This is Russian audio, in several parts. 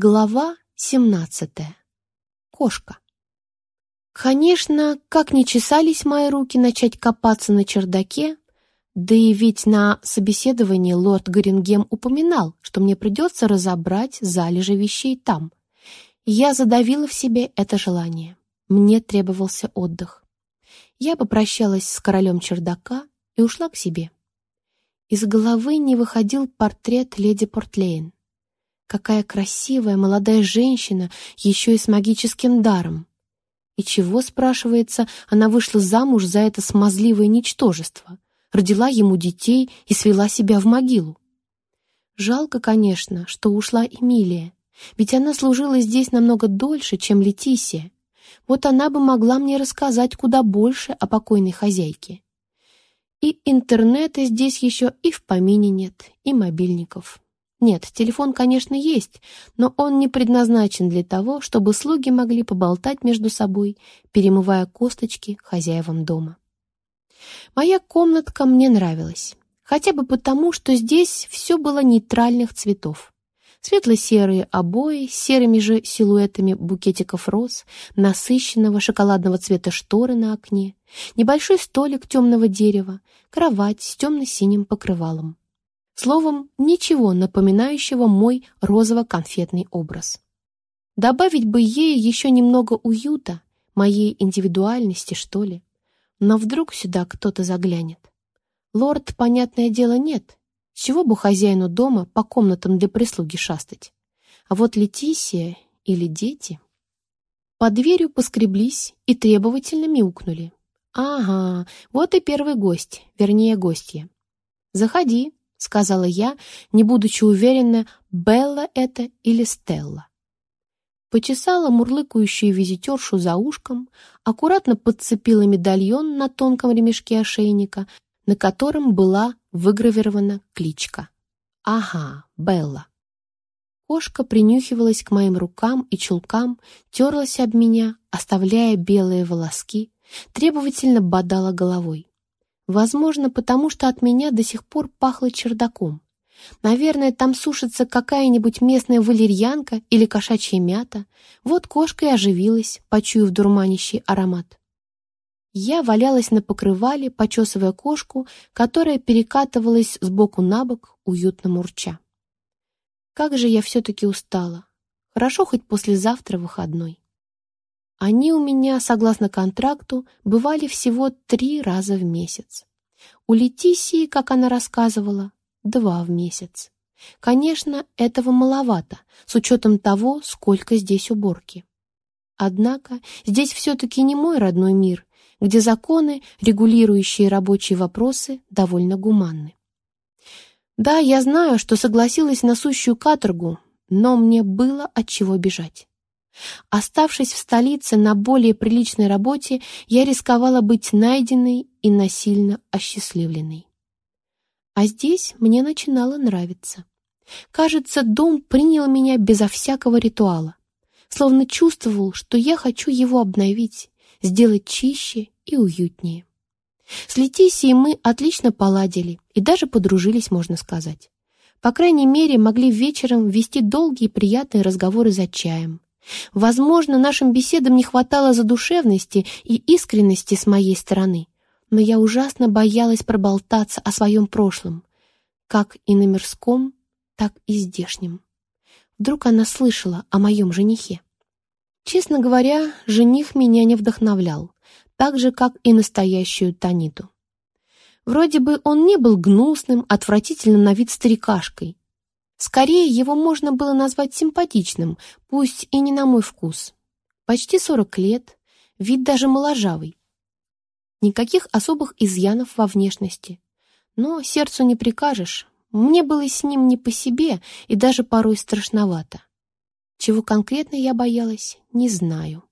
Глава 17. Кошка. Конечно, как ни чесались мои руки начать копаться на чердаке, да и ведь на собеседовании лорд Горингем упоминал, что мне придется разобрать залежи вещей там. Я задавила в себе это желание. Мне требовался отдых. Я попрощалась с королем чердака и ушла к себе. Из головы не выходил портрет леди Портлейн. Какая красивая молодая женщина, еще и с магическим даром. И чего, спрашивается, она вышла замуж за это смазливое ничтожество, родила ему детей и свела себя в могилу. Жалко, конечно, что ушла Эмилия, ведь она служила здесь намного дольше, чем Летисия. Вот она бы могла мне рассказать куда больше о покойной хозяйке. И интернета здесь еще и в помине нет, и мобильников. Нет, телефон, конечно, есть, но он не предназначен для того, чтобы слуги могли поболтать между собой, перемывая косточки хозяевам дома. Моя комнатка мне нравилась, хотя бы потому, что здесь все было нейтральных цветов. Светло-серые обои с серыми же силуэтами букетиков роз, насыщенного шоколадного цвета шторы на окне, небольшой столик темного дерева, кровать с темно-синим покрывалом. Словом, ничего напоминающего мой розово-конфетный образ. Добавить бы ей еще немного уюта, моей индивидуальности, что ли. Но вдруг сюда кто-то заглянет. Лорд, понятное дело, нет. Чего бы хозяину дома по комнатам для прислуги шастать? А вот Летисия или дети... Под дверью поскреблись и требовательно мяукнули. «Ага, вот и первый гость, вернее, гостья. Заходи», — сказала я, не будучи уверена, Белла это или Стелла. Почесала мурлыкающую визитершу за ушком, аккуратно подцепила медальон на тонком ремешке ошейника, на котором была выгравирована кличка. «Ага, Белла». Кошка принюхивалась к моим рукам и чулкам, терлась об меня, оставляя белые волоски, требовательно бодала головой. Возможно, потому что от меня до сих пор пахло чердаком. Наверное, там сушится какая-нибудь местная валерьянка или кошачья мята. Вот кошка и оживилась, почуяв дурманящий аромат. Я валялась на покрывале, почесывая кошку, которая перекатывалась сбоку на бок, уютно мурча. Как же я все-таки устала. Хорошо хоть послезавтра выходной. Они у меня, согласно контракту, бывали всего три раза в месяц. У Летисии, как она рассказывала, два в месяц. Конечно, этого маловато, с учетом того, сколько здесь уборки. Однако здесь все-таки не мой родной мир, где законы, регулирующие рабочие вопросы, довольно гуманны. Да, я знаю, что согласилась на сущую каторгу, но мне было от чего бежать. Оставшись в столице на более приличной работе, я рисковала быть найденной и насильно осчастливленной. А здесь мне начинало нравиться. Кажется, дом принял меня безо всякого ритуала, словно чувствовал, что я хочу его обновить, сделать чище и уютнее. С Летисией мы отлично поладили и даже подружились, можно сказать. По крайней мере, могли вечером вести долгие приятные разговоры за чаем, Возможно, нашим беседам не хватало задушевности и искренности с моей стороны, но я ужасно боялась проболтаться о своем прошлом, как и на мирском, так и здешнем. Вдруг она слышала о моем женихе. Честно говоря, жених меня не вдохновлял, так же, как и настоящую Таниту. Вроде бы он не был гнусным, отвратительным на вид старикашкой, Скорее, его можно было назвать симпатичным, пусть и не на мой вкус. Почти сорок лет, вид даже моложавый. Никаких особых изъянов во внешности. Но сердцу не прикажешь. Мне было с ним не по себе и даже порой страшновато. Чего конкретно я боялась, не знаю.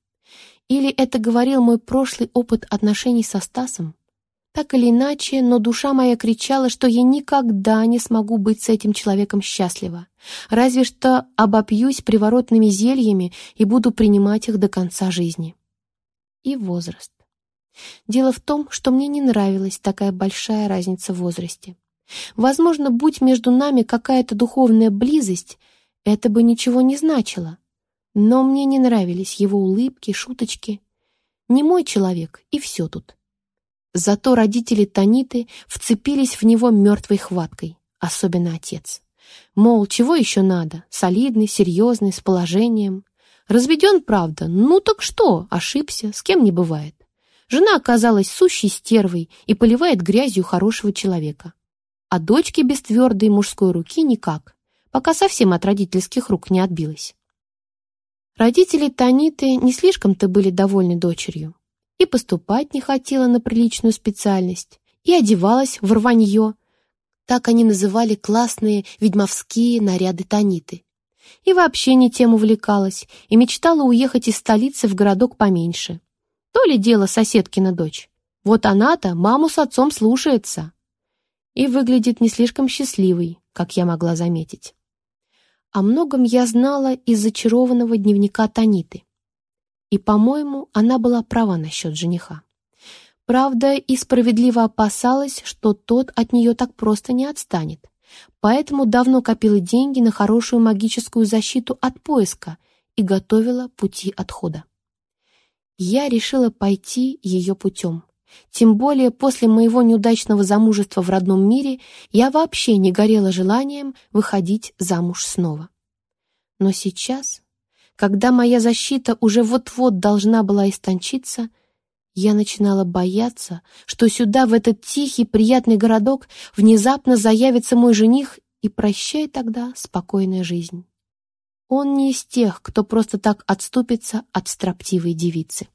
Или это говорил мой прошлый опыт отношений со Стасом? Так или иначе, но душа моя кричала, что я никогда не смогу быть с этим человеком счастлива. Разве что обопьюсь приворотными зельями и буду принимать их до конца жизни. И возраст. Дело в том, что мне не нравилась такая большая разница в возрасте. Возможно, будь между нами какая-то духовная близость, это бы ничего не значило. Но мне не нравились его улыбки, шуточки. Не мой человек, и все тут. Зато родители Таниты вцепились в него мертвой хваткой, особенно отец. Мол, чего еще надо? Солидный, серьезный, с положением. Разведен, правда, ну так что, ошибся, с кем не бывает. Жена оказалась сущей стервой и поливает грязью хорошего человека. А дочке без твердой мужской руки никак, пока совсем от родительских рук не отбилась. Родители Таниты не слишком-то были довольны дочерью. И поступать не хотела на приличную специальность, и одевалась в рванье. Так они называли классные ведьмовские наряды Таниты. И вообще не тем увлекалась, и мечтала уехать из столицы в городок поменьше. То ли дело соседкина дочь. Вот она-то маму с отцом слушается. И выглядит не слишком счастливой, как я могла заметить. О многом я знала из зачарованного дневника Таниты. И, по-моему, она была права насчет жениха. Правда, и справедливо опасалась, что тот от нее так просто не отстанет. Поэтому давно копила деньги на хорошую магическую защиту от поиска и готовила пути отхода. Я решила пойти ее путем. Тем более после моего неудачного замужества в родном мире я вообще не горела желанием выходить замуж снова. Но сейчас, когда моя защита уже вот-вот должна была истончиться, я начинала бояться, что сюда, в этот тихий, приятный городок, внезапно заявится мой жених и прощай тогда спокойная жизнь. Он не из тех, кто просто так отступится от строптивой девицы.